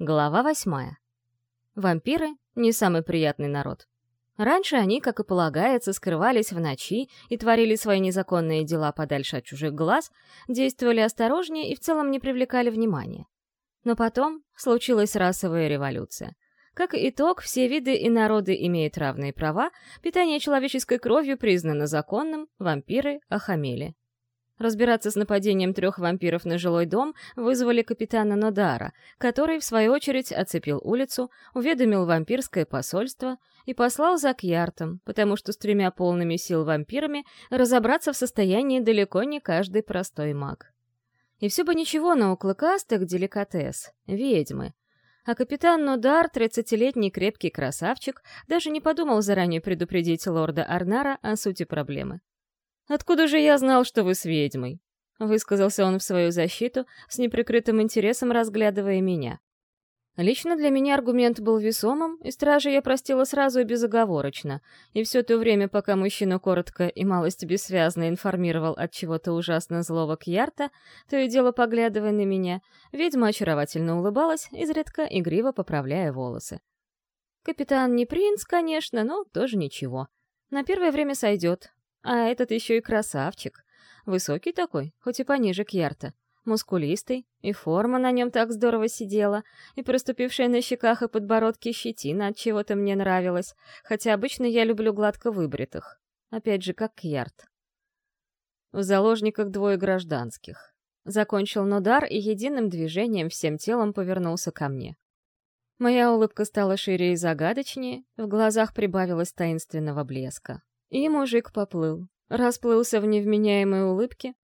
Глава восьмая. Вампиры — не самый приятный народ. Раньше они, как и полагается, скрывались в ночи и творили свои незаконные дела подальше от чужих глаз, действовали осторожнее и в целом не привлекали внимания. Но потом случилась расовая революция. Как итог, все виды и народы имеют равные права, питание человеческой кровью признано законным, вампиры охамели. Разбираться с нападением трех вампиров на жилой дом вызвали капитана Нодара, который, в свою очередь, оцепил улицу, уведомил вампирское посольство и послал за Кьяртом, потому что с тремя полными сил вампирами разобраться в состоянии далеко не каждый простой маг. И все бы ничего, но у клыкастых деликатес — ведьмы. А капитан Нодар, тридцатилетний крепкий красавчик, даже не подумал заранее предупредить лорда Арнара о сути проблемы. «Откуда же я знал, что вы с ведьмой?» — высказался он в свою защиту, с неприкрытым интересом разглядывая меня. Лично для меня аргумент был весомым, и стража я простила сразу и безоговорочно, и все то время, пока мужчина коротко и малость бессвязно информировал от чего-то ужасно злого Кьярта, то и дело поглядывая на меня, ведьма очаровательно улыбалась, изредка игриво поправляя волосы. Капитан не принц, конечно, но тоже ничего. На первое время сойдет, а этот еще и красавчик. Высокий такой, хоть и пониже Кьярта. Мускулистый, и форма на нем так здорово сидела, и проступившая на щеках и подбородке щетина от чего-то мне нравилась, хотя обычно я люблю гладко выбритых. Опять же, как Кьярт. В заложниках двое гражданских. Закончил Нодар и единым движением всем телом повернулся ко мне. Моя улыбка стала шире и загадочнее, в глазах прибавилось таинственного блеска. И мужик поплыл, расплылся в невменяемой улыбке,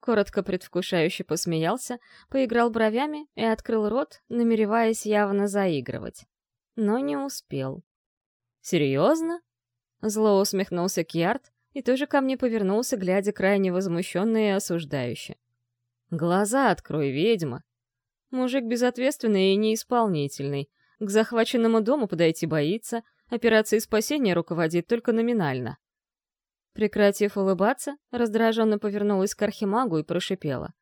коротко предвкушающе посмеялся, поиграл бровями и открыл рот, намереваясь явно заигрывать. Но не успел. «Серьезно?» Зло усмехнулся Кьярд и тоже ко мне повернулся, глядя крайне возмущенно и осуждающе. «Глаза открой, ведьма!» Мужик безответственный и неисполнительный. К захваченному дому подойти боится, операцией спасения руководит только номинально. Прекратив улыбаться, раздраженно повернулась к архимагу и прошипела.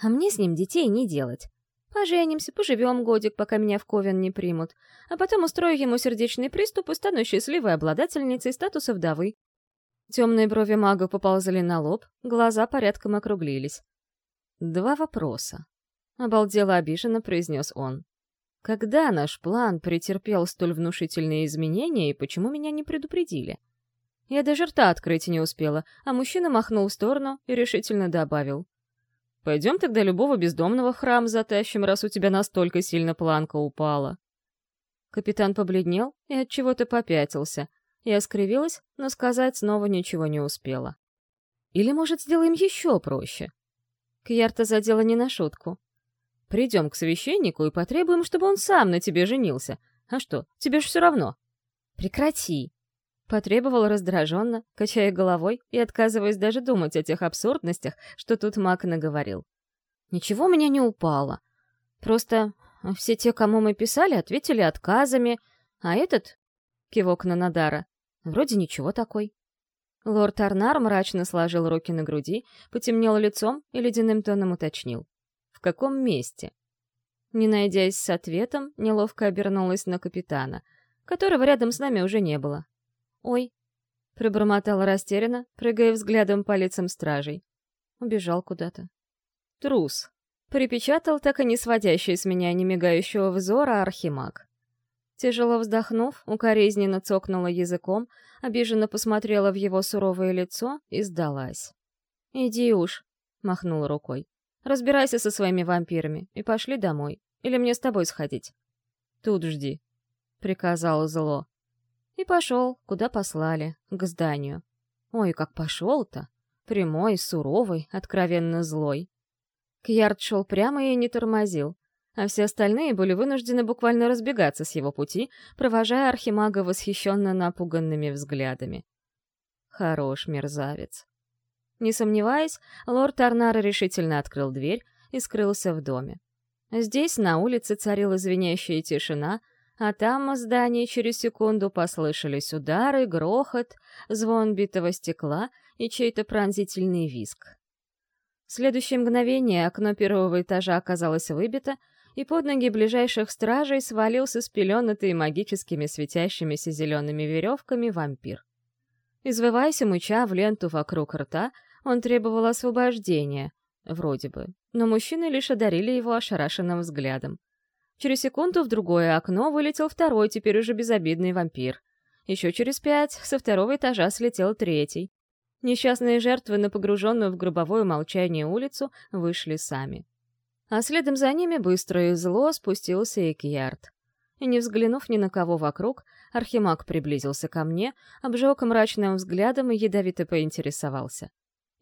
«А мне с ним детей не делать. Поженимся, поживем годик, пока меня в Ковен не примут, а потом устрою ему сердечный приступ и стану счастливой обладательницей статуса вдовы». Темные брови мага поползли на лоб, глаза порядком округлились. «Два вопроса», — обалдело обиженно произнес он. «Когда наш план претерпел столь внушительные изменения и почему меня не предупредили?» Я даже рта открыть не успела, а мужчина махнул в сторону и решительно добавил. «Пойдем тогда любого бездомного храм затащим, раз у тебя настолько сильно планка упала». Капитан побледнел и от чего то попятился. Я скривилась, но сказать снова ничего не успела. «Или, может, сделаем еще проще?» Кьярта задела не на шутку. «Придем к священнику и потребуем, чтобы он сам на тебе женился. А что, тебе ж все равно». «Прекрати!» Потребовал раздраженно, качая головой и отказываясь даже думать о тех абсурдностях, что тут Мак наговорил. «Ничего у меня не упало. Просто все те, кому мы писали, ответили отказами, а этот...» — кивок на Надара. «Вроде ничего такой». Лорд Арнар мрачно сложил руки на груди, потемнел лицом и ледяным тоном уточнил. «В каком месте?» Не найдясь с ответом, неловко обернулась на капитана, которого рядом с нами уже не было. «Ой», — пробормотала растерянно, прыгая взглядом по лицам стражей. Убежал куда-то. «Трус», — припечатал так и не сводящий с меня немигающего взора архимаг. Тяжело вздохнув, укоризненно цокнула языком, обиженно посмотрела в его суровое лицо и сдалась. «Иди уж», — махнула рукой. «Разбирайся со своими вампирами и пошли домой. Или мне с тобой сходить?» «Тут жди», — приказал зло. И пошел, куда послали, к зданию. Ой, как пошел-то! Прямой, суровый, откровенно злой. Кьярд шел прямо и не тормозил, а все остальные были вынуждены буквально разбегаться с его пути, провожая архимага восхищенно напуганными взглядами. Хорош мерзавец. Не сомневаясь, лорд Арнар решительно открыл дверь и скрылся в доме. Здесь, на улице, царила звенящая тишина, а там в здании через секунду послышались удары, грохот, звон битого стекла и чей-то пронзительный визг. В следующее мгновение окно первого этажа оказалось выбито, и под ноги ближайших стражей свалился спеленутый магическими светящимися зелеными веревками вампир. Извываясь и мыча в ленту вокруг рта, он требовал освобождения, вроде бы, но мужчины лишь одарили его ошарашенным взглядом. Через секунду в другое окно вылетел второй, теперь уже безобидный вампир. Еще через пять со второго этажа слетел третий. Несчастные жертвы на погруженную в гробовое молчание улицу вышли сами. А следом за ними быстро и зло спустился и. И не взглянув ни на кого вокруг, Архимаг приблизился ко мне, обжег мрачным взглядом и ядовито поинтересовался.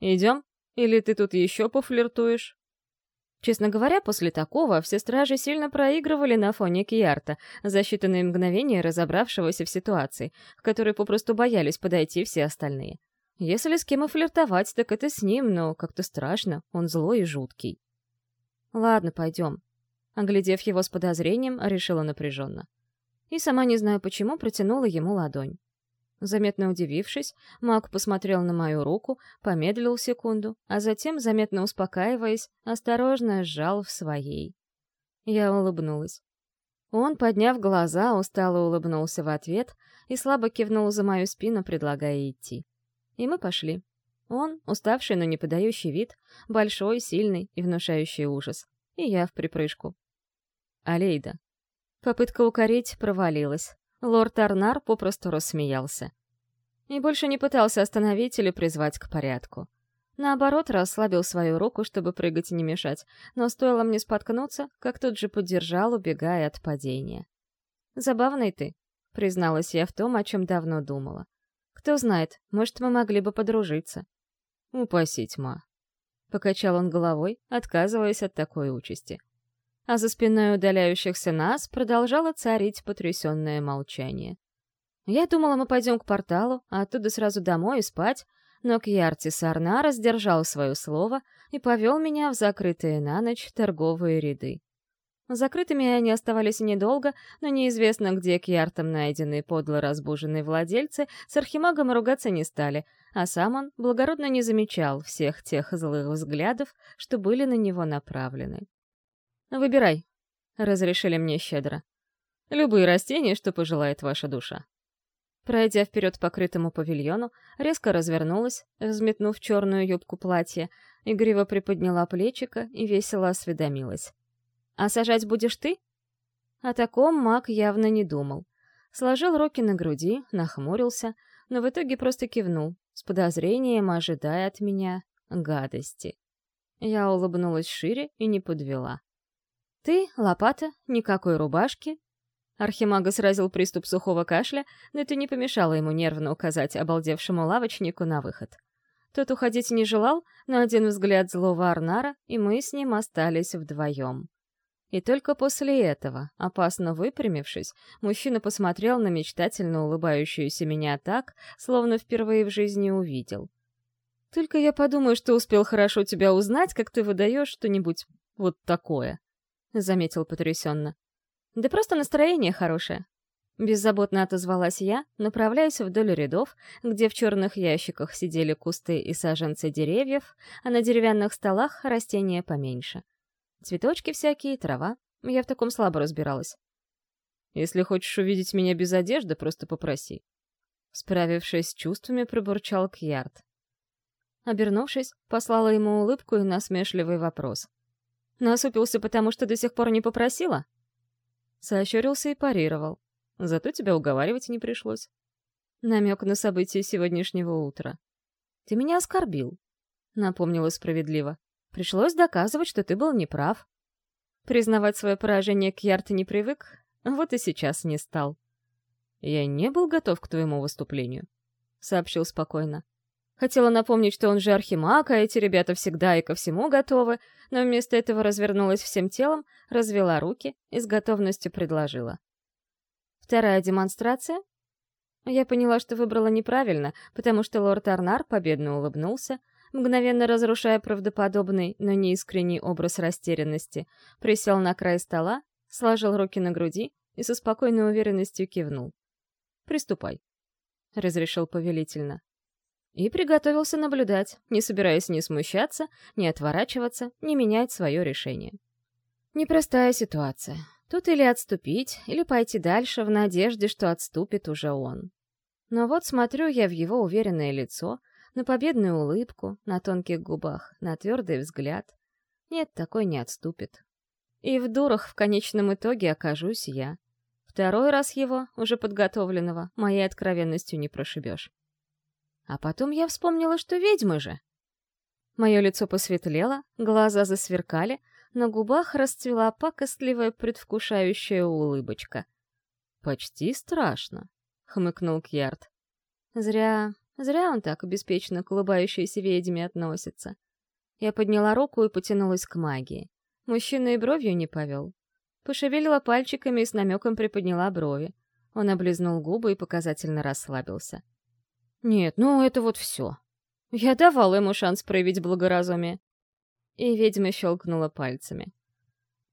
«Идем? Или ты тут еще пофлиртуешь?» Честно говоря, после такого все стражи сильно проигрывали на фоне Кьярта, за считанные мгновения разобравшегося в ситуации, в которой попросту боялись подойти все остальные. Если с кем и флиртовать, так это с ним, но как-то страшно, он злой и жуткий. «Ладно, пойдем». Оглядев его с подозрением, решила напряженно. И сама не знаю почему, протянула ему ладонь. Заметно удивившись, маг посмотрел на мою руку, помедлил секунду, а затем, заметно успокаиваясь, осторожно сжал в своей. Я улыбнулась. Он, подняв глаза, устало улыбнулся в ответ и слабо кивнул за мою спину, предлагая идти. И мы пошли. Он, уставший, но не подающий вид, большой, сильный и внушающий ужас. И я в припрыжку. Алейда. Попытка укорить провалилась. Лорд Арнар попросту рассмеялся. И больше не пытался остановить или призвать к порядку. Наоборот, расслабил свою руку, чтобы прыгать и не мешать, но стоило мне споткнуться, как тут же поддержал, убегая от падения. «Забавный ты», — призналась я в том, о чем давно думала. «Кто знает, может, мы могли бы подружиться». «Упаси тьма», — покачал он головой, отказываясь от такой участи а за спиной удаляющихся нас продолжало царить потрясенное молчание. Я думала, мы пойдем к порталу, а оттуда сразу домой и спать, но Кьярти Сарнара сдержал свое слово и повел меня в закрытые на ночь торговые ряды. Закрытыми они оставались недолго, но неизвестно, где Кьяртом найденные подло разбуженные владельцы с архимагом ругаться не стали, а сам он благородно не замечал всех тех злых взглядов, что были на него направлены. «Выбирай», — разрешили мне щедро. «Любые растения, что пожелает ваша душа». Пройдя вперед по крытому павильону, резко развернулась, взметнув черную юбку платья, игриво приподняла плечика и весело осведомилась. «А сажать будешь ты?» О таком маг явно не думал. Сложил руки на груди, нахмурился, но в итоге просто кивнул, с подозрением ожидая от меня гадости. Я улыбнулась шире и не подвела. «Ты, лопата, никакой рубашки». Архимага сразил приступ сухого кашля, но это не помешало ему нервно указать обалдевшему лавочнику на выход. Тот уходить не желал, но один взгляд злого Арнара, и мы с ним остались вдвоем. И только после этого, опасно выпрямившись, мужчина посмотрел на мечтательно улыбающуюся меня так, словно впервые в жизни увидел. «Только я подумаю, что успел хорошо тебя узнать, как ты выдаешь что-нибудь вот такое». — заметил потрясенно. «Да просто настроение хорошее». Беззаботно отозвалась я, направляясь вдоль рядов, где в черных ящиках сидели кусты и саженцы деревьев, а на деревянных столах растения поменьше. Цветочки всякие, трава. Я в таком слабо разбиралась. «Если хочешь увидеть меня без одежды, просто попроси». Справившись с чувствами, пробурчал Кьярд. Обернувшись, послала ему улыбку и насмешливый вопрос. Насупился, потому что до сих пор не попросила? Сощурился и парировал. Зато тебя уговаривать не пришлось. Намек на события сегодняшнего утра. Ты меня оскорбил, напомнила справедливо. Пришлось доказывать, что ты был неправ. Признавать свое поражение Кьярт не привык, вот и сейчас не стал. «Я не был готов к твоему выступлению», — сообщил спокойно. Хотела напомнить, что он же архимаг, а эти ребята всегда и ко всему готовы, но вместо этого развернулась всем телом, развела руки и с готовностью предложила. Вторая демонстрация? Я поняла, что выбрала неправильно, потому что лорд Арнар победно улыбнулся, мгновенно разрушая правдоподобный, но неискренний образ растерянности, присел на край стола, сложил руки на груди и со спокойной уверенностью кивнул. «Приступай», — разрешил повелительно и приготовился наблюдать, не собираясь ни смущаться, ни отворачиваться, ни менять свое решение. Непростая ситуация. Тут или отступить, или пойти дальше в надежде, что отступит уже он. Но вот смотрю я в его уверенное лицо, на победную улыбку, на тонких губах, на твердый взгляд. Нет, такой не отступит. И в дурах в конечном итоге окажусь я. Второй раз его, уже подготовленного, моей откровенностью не прошибешь. А потом я вспомнила, что ведьмы же. Мое лицо посветлело, глаза засверкали, на губах расцвела пакостливая предвкушающая улыбочка. «Почти страшно», — хмыкнул Кьярд. «Зря, зря он так беспечно к улыбающейся ведьме относится». Я подняла руку и потянулась к магии. Мужчина и бровью не повел. Пошевелила пальчиками и с намеком приподняла брови. Он облизнул губы и показательно расслабился. «Нет, ну это вот все. Я давала ему шанс проявить благоразумие и ведьма щелкнула пальцами.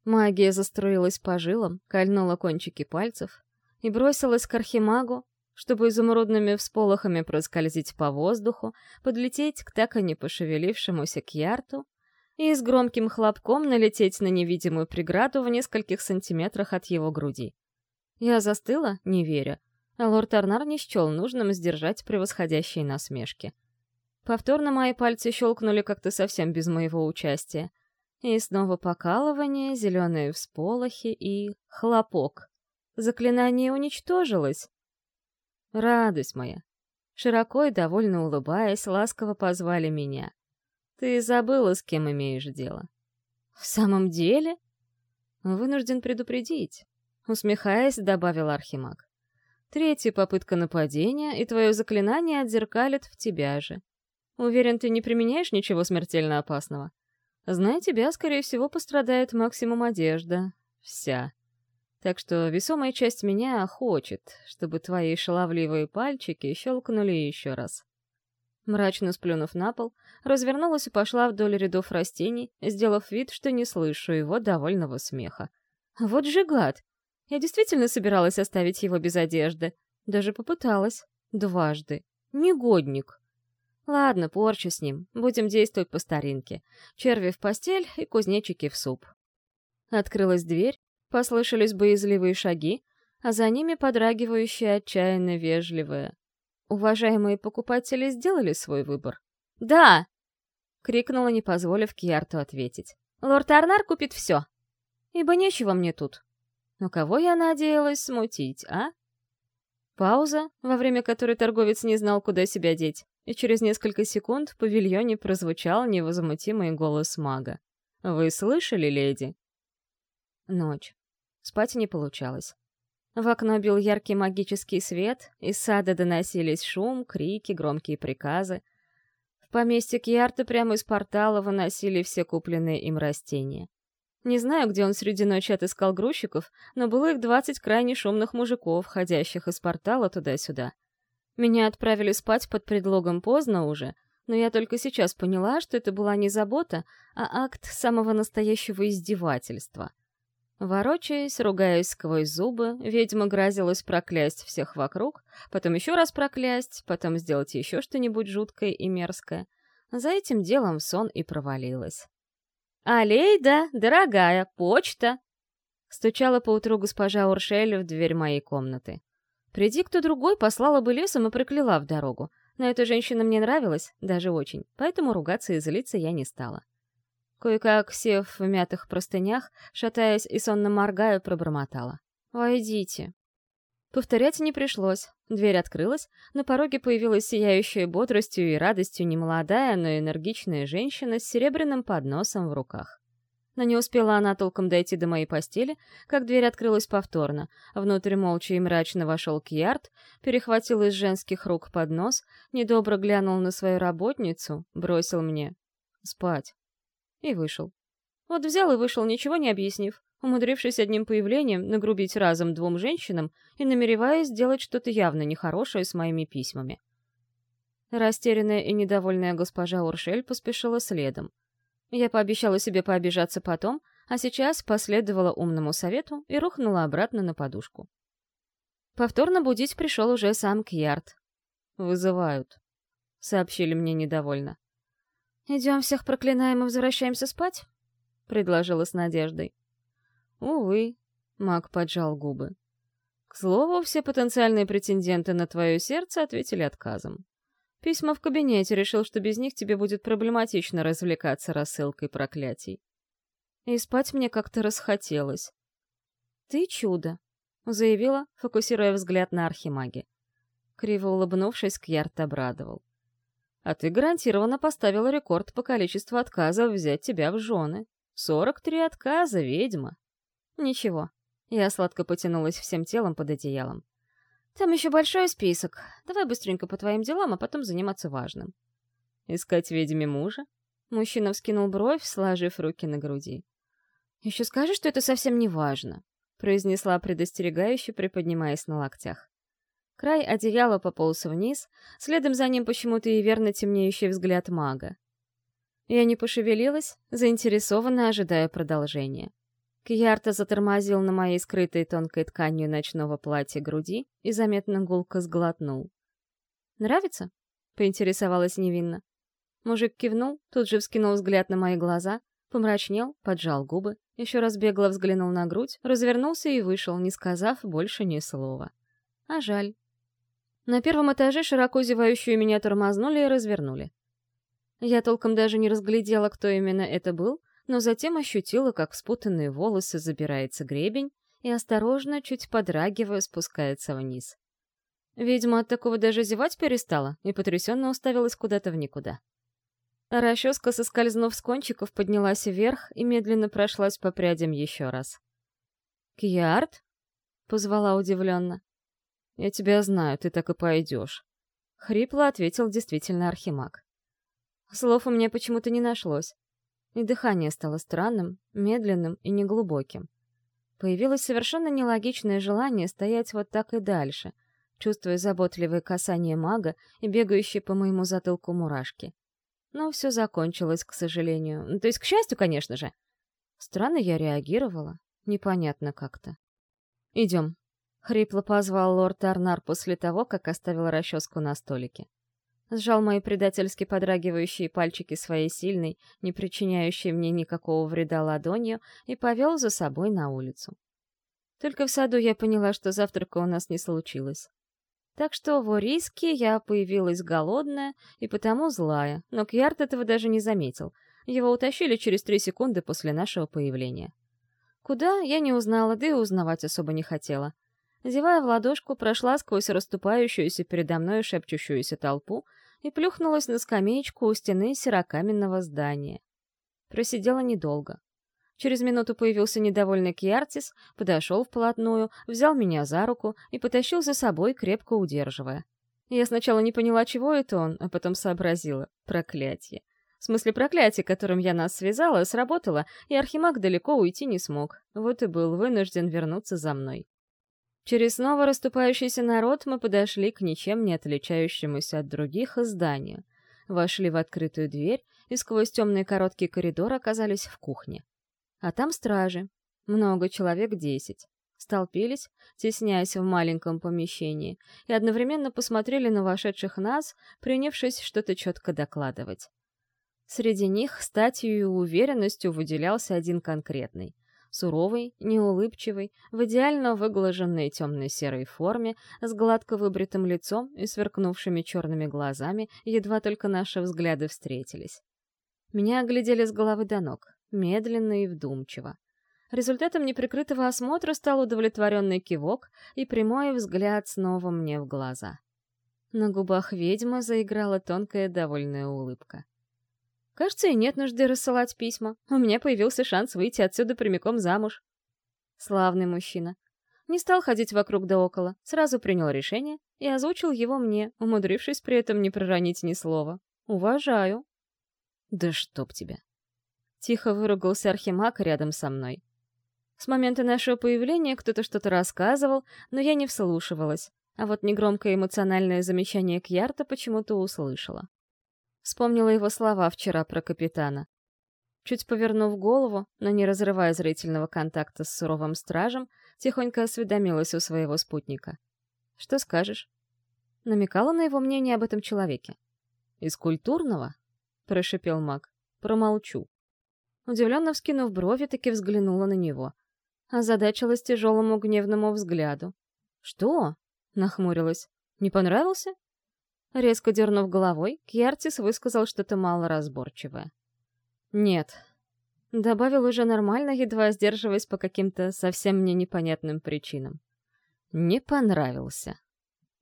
Магия заструилась по жилам, кольнула кончики пальцев и бросилась к архимагу, чтобы изумрудными всполохами проскользить по воздуху, подлететь к так и не пошевелившемуся кьярту и с громким хлопком налететь на невидимую преграду в нескольких сантиметрах от его груди. Я застыла, не веря, а лорд Арнар не счел нужным сдержать превосходящие насмешки — Повторно мои пальцы щелкнули как-то совсем без моего участия. И снова покалывание, зеленые всполохи и... хлопок. Заклинание уничтожилось. Радость моя. Широко и довольно улыбаясь, ласково позвали меня. Ты забыла, с кем имеешь дело. В самом деле? Вынужден предупредить. Усмехаясь, добавил Архимаг. Третья попытка нападения, и твое заклинание отзеркалит в тебя же. Уверен, ты не применяешь ничего смертельно опасного? Зная тебя, скорее всего, пострадает максимум одежда. Вся. Так что весомая часть меня хочет, чтобы твои шаловливые пальчики щелкнули еще раз. Мрачно сплюнув на пол, развернулась и пошла вдоль рядов растений, сделав вид, что не слышу его довольного смеха. Вот же гад! Я действительно собиралась оставить его без одежды. Даже попыталась. Дважды. Негодник. Ладно, порчу с ним. Будем действовать по старинке. Черви в постель и кузнечики в суп. Открылась дверь, послышались боязливые шаги, а за ними подрагивающие отчаянно вежливые. Уважаемые покупатели сделали свой выбор? «Да!» — крикнула, не позволив Кьярту ответить. «Лорд Арнар купит все, ибо нечего мне тут. Но кого я надеялась смутить, а?» Пауза, во время которой торговец не знал, куда себя деть и через несколько секунд в павильоне прозвучал невозмутимый голос мага. «Вы слышали, леди?» Ночь. Спать не получалось. В окно бил яркий магический свет, из сада доносились шум, крики, громкие приказы. В поместье Кьярта прямо из портала выносили все купленные им растения. Не знаю, где он среди ночи отыскал грузчиков, но было их двадцать крайне шумных мужиков, ходящих из портала туда-сюда. Меня отправили спать под предлогом поздно уже, но я только сейчас поняла, что это была не забота, а акт самого настоящего издевательства. Ворочаясь, ругаясь сквозь зубы, ведьма грозилась проклясть всех вокруг, потом еще раз проклясть, потом сделать еще что-нибудь жуткое и мерзкое. За этим делом сон и провалилась. «Алейда, дорогая, почта!» Стучала поутру госпожа Уршель в дверь моей комнаты. Приди кто другой, послала бы лесом и прокляла в дорогу. Но эта женщина мне нравилась, даже очень, поэтому ругаться и злиться я не стала. Кое-как, сев в мятых простынях, шатаясь и сонно моргая, пробормотала. «Войдите». Повторять не пришлось. Дверь открылась, на пороге появилась сияющая бодростью и радостью немолодая, но энергичная женщина с серебряным подносом в руках. Но не успела она толком дойти до моей постели, как дверь открылась повторно. Внутрь молча и мрачно вошел Кьярд, перехватил из женских рук поднос, недобро глянул на свою работницу, бросил мне «спать» и вышел. Вот взял и вышел, ничего не объяснив, умудрившись одним появлением нагрубить разом двум женщинам и намереваясь сделать что-то явно нехорошее с моими письмами. Растерянная и недовольная госпожа Уршель поспешила следом. Я пообещала себе пообижаться потом, а сейчас последовала умному совету и рухнула обратно на подушку. Повторно будить пришел уже сам Кьярд. «Вызывают», — сообщили мне недовольно. «Идем всех проклинаем и возвращаемся спать?» — предложила с надеждой. Увы, маг поджал губы. К слову, все потенциальные претенденты на твое сердце ответили отказом. Письма в кабинете решил, что без них тебе будет проблематично развлекаться рассылкой проклятий. И спать мне как-то расхотелось. «Ты чудо», — заявила, фокусируя взгляд на архимаге. Криво улыбнувшись, Кьярт обрадовал. «А ты гарантированно поставила рекорд по количеству отказов взять тебя в жены. Сорок три отказа, ведьма!» «Ничего». Я сладко потянулась всем телом под одеялом. «Там еще большой список. Давай быстренько по твоим делам, а потом заниматься важным». «Искать ведьме мужа?» Мужчина вскинул бровь, сложив руки на груди. «Еще скажи, что это совсем не важно», — произнесла предостерегающе, приподнимаясь на локтях. Край одеяла пополз вниз, следом за ним почему-то и верно темнеющий взгляд мага. Я не пошевелилась, заинтересованно ожидая продолжения. Кьярта затормозил на моей скрытой тонкой тканью ночного платья груди и заметно гулко сглотнул. «Нравится?» — поинтересовалась невинно. Мужик кивнул, тут же вскинул взгляд на мои глаза, помрачнел, поджал губы, еще раз бегло взглянул на грудь, развернулся и вышел, не сказав больше ни слова. А жаль. На первом этаже широко зевающую меня тормознули и развернули. Я толком даже не разглядела, кто именно это был, но затем ощутила, как в спутанные волосы забирается гребень и осторожно, чуть подрагивая, спускается вниз. Видимо, от такого даже зевать перестала и потрясенно уставилась куда-то в никуда. Расческа, соскользнув с кончиков, поднялась вверх и медленно прошлась по прядям еще раз. «Кьярд?» — позвала удивленно. «Я тебя знаю, ты так и пойдешь». Хрипло ответил действительно Архимаг. Слов у меня почему-то не нашлось. И дыхание стало странным, медленным и неглубоким. Появилось совершенно нелогичное желание стоять вот так и дальше, чувствуя заботливое касание мага и бегающие по моему затылку мурашки. Но все закончилось, к сожалению. Ну, то есть, к счастью, конечно же. Странно я реагировала. Непонятно как-то. «Идем», — хрипло позвал лорд Арнар после того, как оставил расческу на столике. Сжал мои предательски подрагивающие пальчики своей сильной, не причиняющей мне никакого вреда ладонью, и повел за собой на улицу. Только в саду я поняла, что завтрака у нас не случилось. Так что в Ориске я появилась голодная и потому злая, но Кьярд этого даже не заметил. Его утащили через три секунды после нашего появления. Куда, я не узнала, да и узнавать особо не хотела. Зевая в ладошку, прошла сквозь расступающуюся передо мной шепчущуюся толпу и плюхнулась на скамеечку у стены серокаменного здания. Просидела недолго. Через минуту появился недовольный Кьяртис, подошел вплотную, взял меня за руку и потащил за собой, крепко удерживая. Я сначала не поняла, чего это он, а потом сообразила. Проклятие. В смысле, проклятие, которым я нас связала, сработало, и Архимаг далеко уйти не смог. Вот и был вынужден вернуться за мной. Через снова расступающийся народ мы подошли к ничем не отличающемуся от других зданию. Вошли в открытую дверь и сквозь темный короткий коридор оказались в кухне. А там стражи. Много человек десять. Столпились, тесняясь в маленьком помещении, и одновременно посмотрели на вошедших нас, принявшись что-то четко докладывать. Среди них статью и уверенностью выделялся один конкретный. Суровый, неулыбчивый, в идеально выглаженной темной серой форме, с гладко выбритым лицом и сверкнувшими черными глазами, едва только наши взгляды встретились. Меня оглядели с головы до ног медленно и вдумчиво. Результатом неприкрытого осмотра стал удовлетворенный кивок и прямой взгляд снова мне в глаза. На губах ведьмы заиграла тонкая довольная улыбка. Кажется, и нет нужды рассылать письма. У меня появился шанс выйти отсюда прямиком замуж. Славный мужчина. Не стал ходить вокруг да около, сразу принял решение и озвучил его мне, умудрившись при этом не проронить ни слова. Уважаю. Да чтоб тебя. Тихо выругался Архимаг рядом со мной. С момента нашего появления кто-то что-то рассказывал, но я не вслушивалась, а вот негромкое эмоциональное замечание Кьярта почему-то услышала. Вспомнила его слова вчера про капитана. Чуть повернув голову, но не разрывая зрительного контакта с суровым стражем, тихонько осведомилась у своего спутника. «Что скажешь?» Намекала на его мнение об этом человеке. «Из культурного?» — прошипел маг. «Промолчу». Удивленно вскинув брови, таки взглянула на него. озадачилась тяжелому гневному взгляду. «Что?» — нахмурилась. «Не понравился?» Резко дернув головой, Кьяртис высказал что-то малоразборчивое. «Нет». Добавил уже нормально, едва сдерживаясь по каким-то совсем мне непонятным причинам. «Не понравился».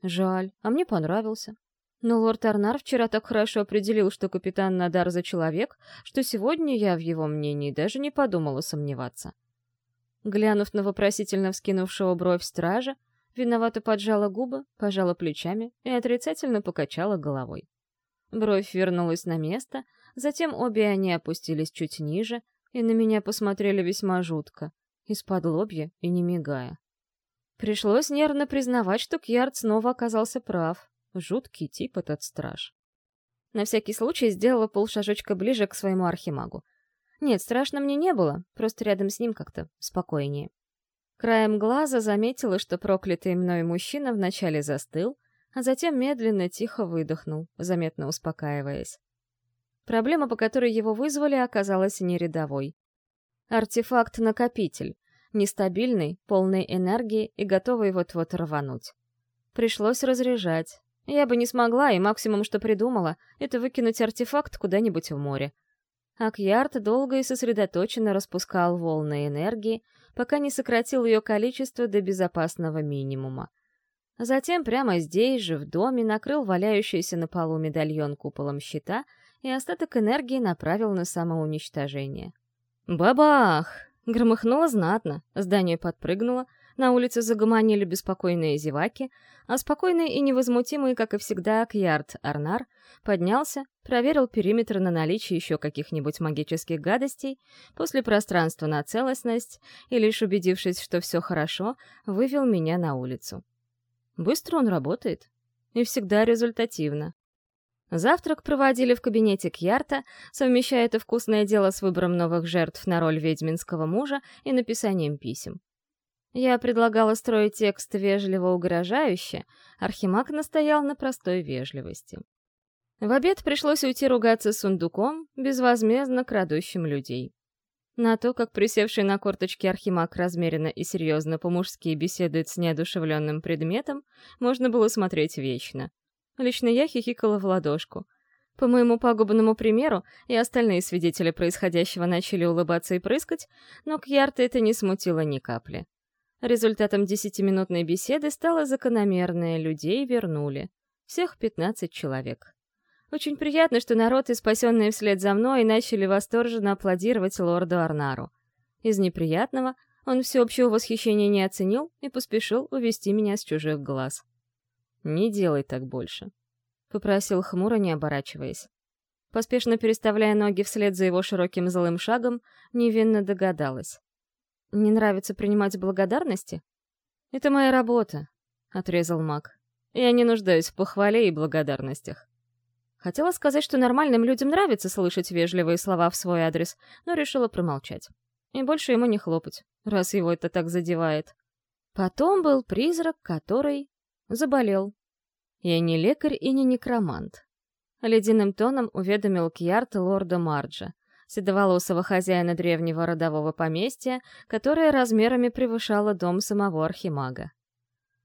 «Жаль, а мне понравился. Но лорд Арнар вчера так хорошо определил, что капитан Надар за человек, что сегодня я в его мнении даже не подумала сомневаться. Глянув на вопросительно вскинувшего бровь стража, виновато поджала губы, пожала плечами и отрицательно покачала головой. Бровь вернулась на место, затем обе они опустились чуть ниже и на меня посмотрели весьма жутко, из-под лобья и не мигая. Пришлось нервно признавать, что Кьярд снова оказался прав. Жуткий тип этот страж. На всякий случай сделала полшажочка ближе к своему архимагу. Нет, страшно мне не было, просто рядом с ним как-то спокойнее. Краем глаза заметила, что проклятый мной мужчина вначале застыл, а затем медленно тихо выдохнул, заметно успокаиваясь. Проблема, по которой его вызвали, оказалась не рядовой. Артефакт-накопитель, нестабильный, полный энергии и готовый вот-вот рвануть. Пришлось разряжать, я бы не смогла, и максимум, что придумала, это выкинуть артефакт куда-нибудь в море. Акьярд долго и сосредоточенно распускал волны энергии, пока не сократил ее количество до безопасного минимума. Затем прямо здесь же, в доме, накрыл валяющийся на полу медальон куполом щита и остаток энергии направил на самоуничтожение. «Бабах!» — громыхнуло знатно, здание подпрыгнуло, на улице загомонили беспокойные зеваки, а спокойный и невозмутимый, как и всегда, Кьярд Арнар поднялся, проверил периметр на наличие еще каких-нибудь магических гадостей, после пространства на целостность и, лишь убедившись, что все хорошо, вывел меня на улицу. Быстро он работает. И всегда результативно. Завтрак проводили в кабинете Кьярта, совмещая это вкусное дело с выбором новых жертв на роль ведьминского мужа и написанием писем. Я предлагала строить текст вежливо-угрожающе, Архимаг настоял на простой вежливости. В обед пришлось уйти ругаться с сундуком, безвозмездно крадущим людей. На то, как присевший на корточки Архимаг размеренно и серьезно по-мужски беседует с неодушевленным предметом, можно было смотреть вечно. Лично я хихикала в ладошку. По моему пагубному примеру, и остальные свидетели происходящего начали улыбаться и прыскать, но Кьярта это не смутило ни капли. Результатом десятиминутной беседы стало закономерное, людей вернули. Всех 15 человек. Очень приятно, что народ и спасенные вслед за мной начали восторженно аплодировать лорду Арнару. Из неприятного он всеобщего восхищения не оценил и поспешил увести меня с чужих глаз. «Не делай так больше», — попросил хмуро, не оборачиваясь. Поспешно переставляя ноги вслед за его широким злым шагом, невинно догадалась. Не нравится принимать благодарности? Это моя работа, отрезал маг. Я не нуждаюсь в похвале и благодарностях. Хотела сказать, что нормальным людям нравится слышать вежливые слова в свой адрес, но решила промолчать. И больше ему не хлопать, раз его это так задевает. Потом был призрак, который заболел. Я не лекарь и не некромант. Ледяным тоном уведомил Кьярд лорда Марджа седоволосого хозяина древнего родового поместья, которое размерами превышало дом самого архимага.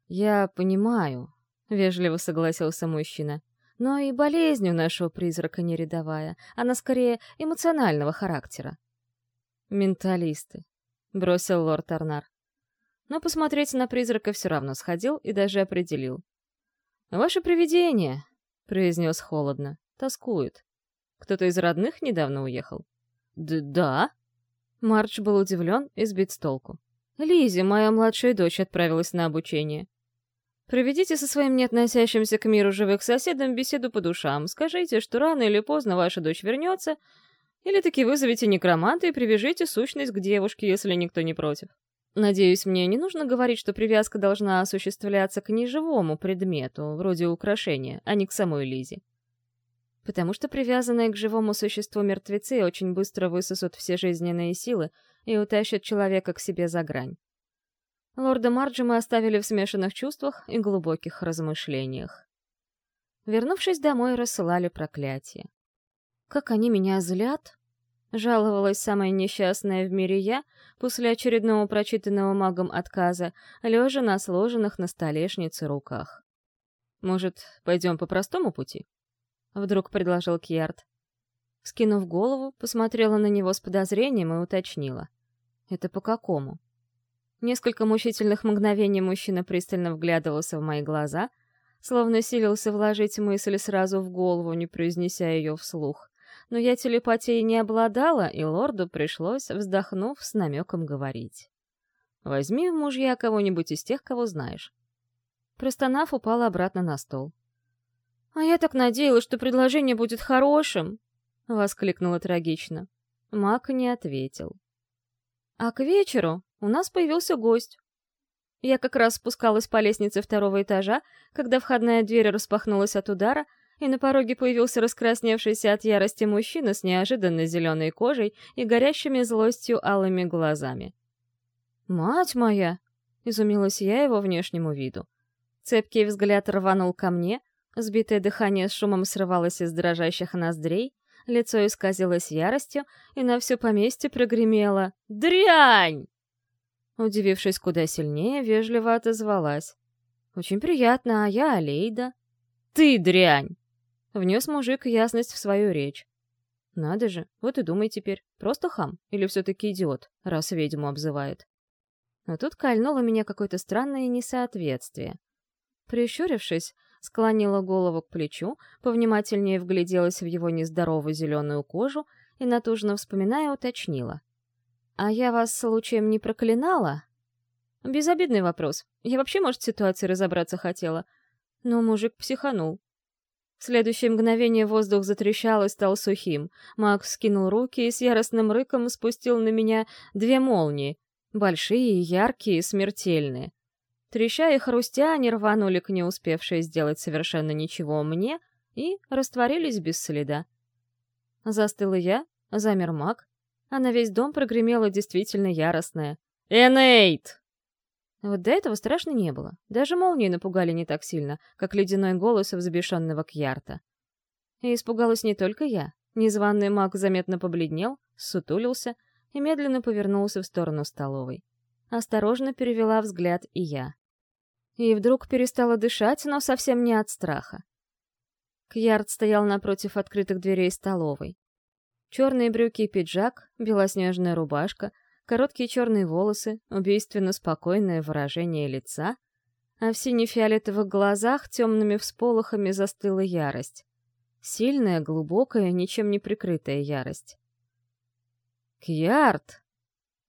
«Я понимаю», — вежливо согласился мужчина, «но и болезнь у нашего призрака не рядовая, она скорее эмоционального характера». «Менталисты», — бросил лорд Арнар. Но посмотреть на призрака все равно сходил и даже определил. «Ваше привидение», — произнес холодно, — «тоскует. Кто-то из родных недавно уехал?» «Да?» Марч был удивлен и сбит с толку. Лизи, моя младшая дочь, отправилась на обучение. Проведите со своим не относящимся к миру живых соседом беседу по душам. Скажите, что рано или поздно ваша дочь вернется, или таки вызовите некроманта и привяжите сущность к девушке, если никто не против. Надеюсь, мне не нужно говорить, что привязка должна осуществляться к неживому предмету, вроде украшения, а не к самой Лизе потому что привязанные к живому существу мертвецы очень быстро высосут все жизненные силы и утащат человека к себе за грань. Лорда Марджи мы оставили в смешанных чувствах и глубоких размышлениях. Вернувшись домой, рассылали проклятие. Как они меня злят! Жаловалась самая несчастная в мире я после очередного прочитанного магом отказа, лежа на сложенных на столешнице руках. «Может, пойдем по простому пути?» — вдруг предложил Кьярд. Скинув голову, посмотрела на него с подозрением и уточнила. «Это по какому?» Несколько мучительных мгновений мужчина пристально вглядывался в мои глаза, словно силился вложить мысль сразу в голову, не произнеся ее вслух. Но я телепатией не обладала, и лорду пришлось, вздохнув, с намеком говорить. «Возьми в мужья кого-нибудь из тех, кого знаешь». Простонав, упала обратно на стол. «А я так надеялась, что предложение будет хорошим!» — воскликнула трагично. Мак не ответил. А к вечеру у нас появился гость. Я как раз спускалась по лестнице второго этажа, когда входная дверь распахнулась от удара, и на пороге появился раскрасневшийся от ярости мужчина с неожиданно зеленой кожей и горящими злостью алыми глазами. «Мать моя!» — изумилась я его внешнему виду. Цепкий взгляд рванул ко мне, сбитое дыхание с шумом срывалось из дрожащих ноздрей, лицо исказилось яростью, и на все поместье прогремело «Дрянь!» Удивившись куда сильнее, вежливо отозвалась. «Очень приятно, а я Алейда». «Ты дрянь!» Внес мужик ясность в свою речь. «Надо же, вот и думай теперь, просто хам или все-таки идиот, раз ведьму обзывает». Но тут кольнуло меня какое-то странное несоответствие. Прищурившись, склонила голову к плечу, повнимательнее вгляделась в его нездоровую зеленую кожу и, натужно вспоминая, уточнила. «А я вас случаем не проклинала?» Безобидный вопрос. Я вообще, может, в ситуации разобраться хотела. Но мужик психанул. В следующее мгновение воздух затрещал и стал сухим. Макс скинул руки и с яростным рыком спустил на меня две молнии. Большие, яркие, смертельные. Треща и хрустя, они рванули к не успевшей сделать совершенно ничего мне и растворились без следа. Застыла я, замер маг, а на весь дом прогремела действительно яростная «Энейт!». Вот до этого страшно не было. Даже молнии напугали не так сильно, как ледяной голос взбешенного Кьярта. И испугалась не только я. Незваный маг заметно побледнел, сутулился и медленно повернулся в сторону столовой. Осторожно перевела взгляд и я. И вдруг перестала дышать, но совсем не от страха. Кьярд стоял напротив открытых дверей столовой. Черные брюки и пиджак, белоснежная рубашка, короткие черные волосы, убийственно спокойное выражение лица, а в сине-фиолетовых глазах темными всполохами застыла ярость. Сильная, глубокая, ничем не прикрытая ярость. «Кьярд!»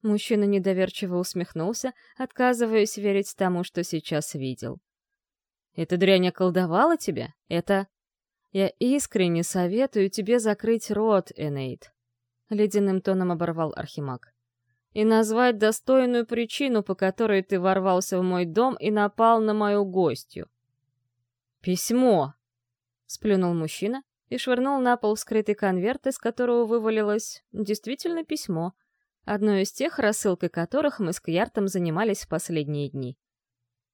Мужчина недоверчиво усмехнулся, отказываясь верить тому, что сейчас видел. «Эта дрянь околдовала тебя? Это...» «Я искренне советую тебе закрыть рот, Энейд», — ледяным тоном оборвал Архимаг. «И назвать достойную причину, по которой ты ворвался в мой дом и напал на мою гостью». «Письмо!» — сплюнул мужчина и швырнул на пол скрытый конверт, из которого вывалилось действительно письмо — одно из тех, рассылкой которых мы с Кьяртом занимались в последние дни.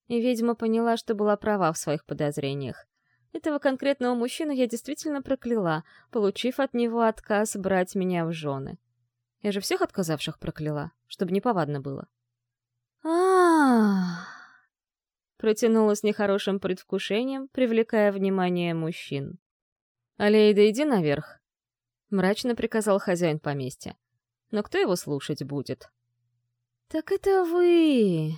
И ведьма поняла, что была права в своих подозрениях. Этого конкретного мужчину я действительно прокляла, получив от него отказ брать меня в жены. Я же всех отказавших прокляла, чтобы неповадно было. а протянула с нехорошим предвкушением, привлекая внимание мужчин. «Алейда, иди наверх», — мрачно приказал хозяин поместья но кто его слушать будет? «Так это вы!»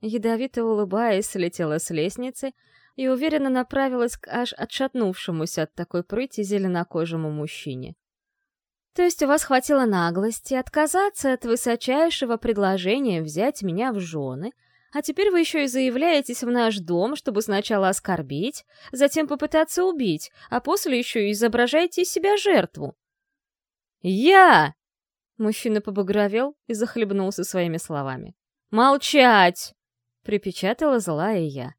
Ядовито улыбаясь, слетела с лестницы и уверенно направилась к аж отшатнувшемуся от такой прыти зеленокожему мужчине. «То есть у вас хватило наглости отказаться от высочайшего предложения взять меня в жены, а теперь вы еще и заявляетесь в наш дом, чтобы сначала оскорбить, затем попытаться убить, а после еще и изображаете из себя жертву?» «Я!» Мужчина побагровел и захлебнулся своими словами. «Молчать!» — припечатала злая я.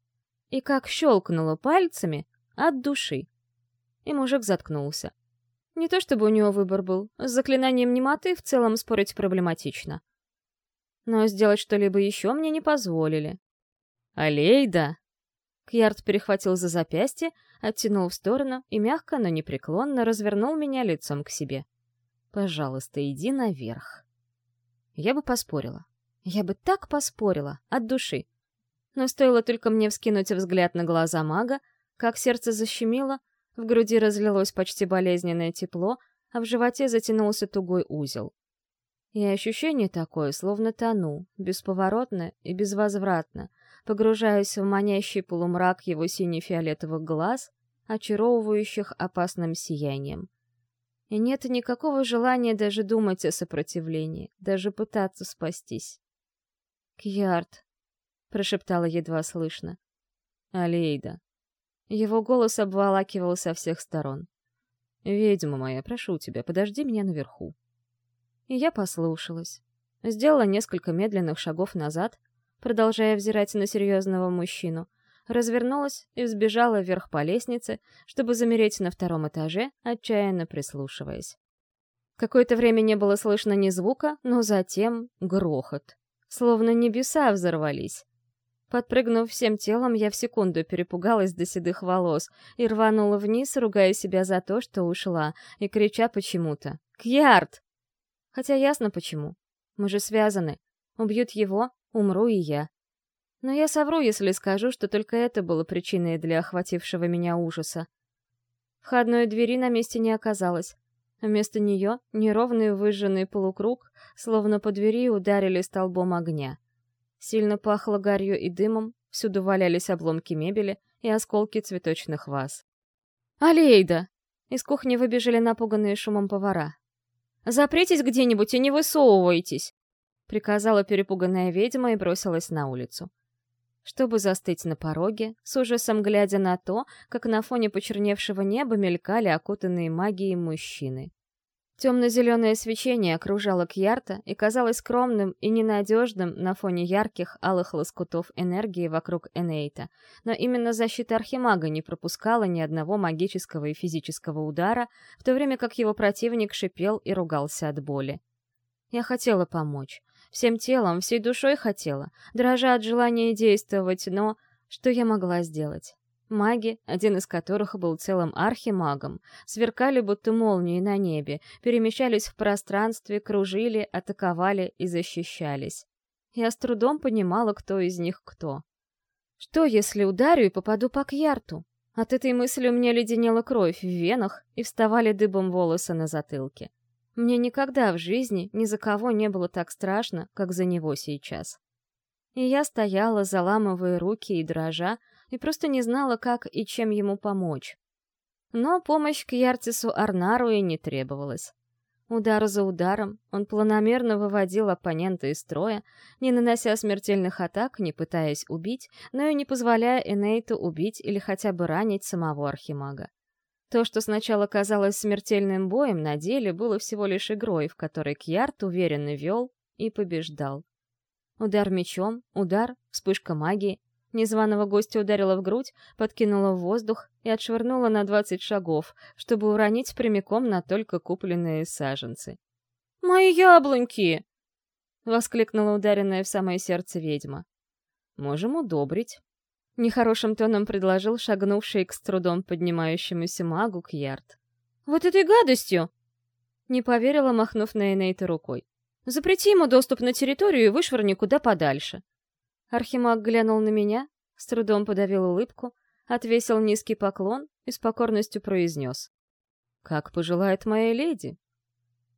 И как щелкнула пальцами от души. И мужик заткнулся. Не то чтобы у него выбор был, с заклинанием немоты в целом спорить проблематично. Но сделать что-либо еще мне не позволили. «Алейда!» Кьярд перехватил за запястье, оттянул в сторону и мягко, но непреклонно развернул меня лицом к себе. Пожалуйста, иди наверх. Я бы поспорила. Я бы так поспорила, от души. Но стоило только мне вскинуть взгляд на глаза мага, как сердце защемило, в груди разлилось почти болезненное тепло, а в животе затянулся тугой узел. И ощущение такое, словно тону, бесповоротно и безвозвратно, погружаясь в манящий полумрак его сине-фиолетовых глаз, очаровывающих опасным сиянием. И нет никакого желания даже думать о сопротивлении, даже пытаться спастись. «Кьярд», — прошептала едва слышно. «Алейда». Его голос обволакивал со всех сторон. «Ведьма моя, прошу тебя, подожди меня наверху». И я послушалась. Сделала несколько медленных шагов назад, продолжая взирать на серьезного мужчину, развернулась и взбежала вверх по лестнице, чтобы замереть на втором этаже, отчаянно прислушиваясь. Какое-то время не было слышно ни звука, но затем грохот. Словно небеса взорвались. Подпрыгнув всем телом, я в секунду перепугалась до седых волос и рванула вниз, ругая себя за то, что ушла, и крича почему-то «Кьярд!». Хотя ясно почему. Мы же связаны. Убьют его, умру и я. Но я совру, если скажу, что только это было причиной для охватившего меня ужаса. Входной двери на месте не оказалось. Вместо нее неровный выжженный полукруг, словно по двери ударили столбом огня. Сильно пахло гарью и дымом, всюду валялись обломки мебели и осколки цветочных ваз. «Алейда!» Из кухни выбежали напуганные шумом повара. «Запритесь где-нибудь и не высовывайтесь!» Приказала перепуганная ведьма и бросилась на улицу чтобы застыть на пороге, с ужасом глядя на то, как на фоне почерневшего неба мелькали окутанные магией мужчины. Темно-зеленое свечение окружало Кьярта и казалось скромным и ненадежным на фоне ярких алых лоскутов энергии вокруг Энейта, но именно защита Архимага не пропускала ни одного магического и физического удара, в то время как его противник шипел и ругался от боли. Я хотела помочь, Всем телом, всей душой хотела, дрожа от желания действовать, но что я могла сделать? Маги, один из которых был целым архимагом, сверкали будто молнии на небе, перемещались в пространстве, кружили, атаковали и защищались. Я с трудом понимала, кто из них кто. Что, если ударю и попаду по Кьярту? От этой мысли у меня леденела кровь в венах и вставали дыбом волосы на затылке. Мне никогда в жизни ни за кого не было так страшно, как за него сейчас. И я стояла, заламывая руки и дрожа, и просто не знала, как и чем ему помочь. Но помощь к Яртису Арнару и не требовалась. Удар за ударом он планомерно выводил оппонента из строя, не нанося смертельных атак, не пытаясь убить, но и не позволяя Энейту убить или хотя бы ранить самого Архимага. То, что сначала казалось смертельным боем, на деле было всего лишь игрой, в которой Кьярд уверенно вел и побеждал. Удар мечом, удар, вспышка магии. Незваного гостя ударила в грудь, подкинула в воздух и отшвырнула на двадцать шагов, чтобы уронить прямиком на только купленные саженцы. «Мои яблоньки!» — воскликнула ударенная в самое сердце ведьма. «Можем удобрить», Нехорошим тоном предложил шагнувший к с трудом поднимающемуся магу Кьярд. «Вот этой гадостью!» Не поверила, махнув на Энейта рукой. «Запрети ему доступ на территорию и вышвырни куда подальше». Архимаг глянул на меня, с трудом подавил улыбку, отвесил низкий поклон и с покорностью произнес. «Как пожелает моя леди».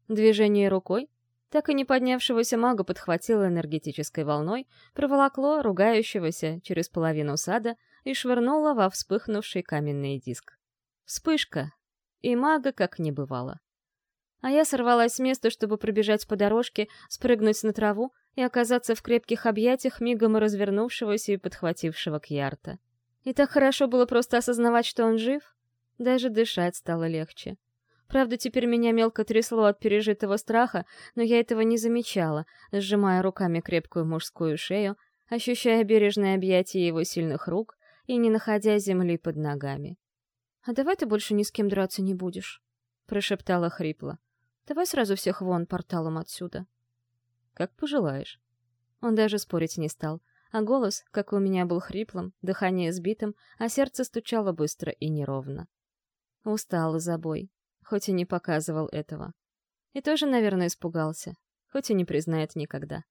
Движение рукой, так и не поднявшегося мага подхватило энергетической волной, проволокло ругающегося через половину сада и швырнуло во вспыхнувший каменный диск. Вспышка! И мага как не бывало. А я сорвалась с места, чтобы пробежать по дорожке, спрыгнуть на траву и оказаться в крепких объятиях мигом развернувшегося и подхватившего Кьярта. И так хорошо было просто осознавать, что он жив. Даже дышать стало легче. Правда, теперь меня мелко трясло от пережитого страха, но я этого не замечала, сжимая руками крепкую мужскую шею, ощущая бережное объятие его сильных рук и не находя земли под ногами. «А давай ты больше ни с кем драться не будешь», — прошептала хрипло. «Давай сразу всех вон порталом отсюда». «Как пожелаешь». Он даже спорить не стал, а голос, как у меня был хриплым, дыхание сбитым, а сердце стучало быстро и неровно. Устала за бой, хоть и не показывал этого. И тоже, наверное, испугался, хоть и не признает никогда.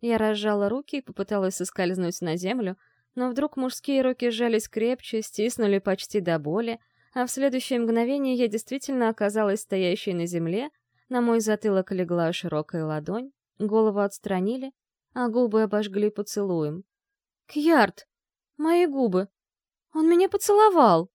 Я разжала руки и попыталась соскользнуть на землю, но вдруг мужские руки сжались крепче, стиснули почти до боли, а в следующее мгновение я действительно оказалась стоящей на земле, на мой затылок легла широкая ладонь, голову отстранили, а губы обожгли поцелуем. «Кьярд! Мои губы! Он меня поцеловал!»